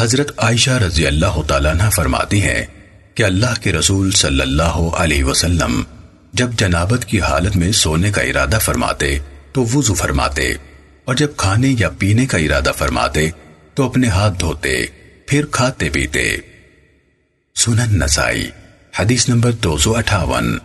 حضرت عائشہ رضی اللہ تعالیٰ عنہ فرماتی ہیں کہ اللہ کے رسول صلی اللہ علیہ وسلم جب جنابت کی حالت میں سونے کا ارادہ فرماتے تو وضو فرماتے اور جب کھانے یا پینے کا ارادہ فرماتے تو اپنے ہاتھ دھوتے، پھر کھاتے پیتے۔ سنن نسائی، حدیث نمبر دو سو اٹھاون۔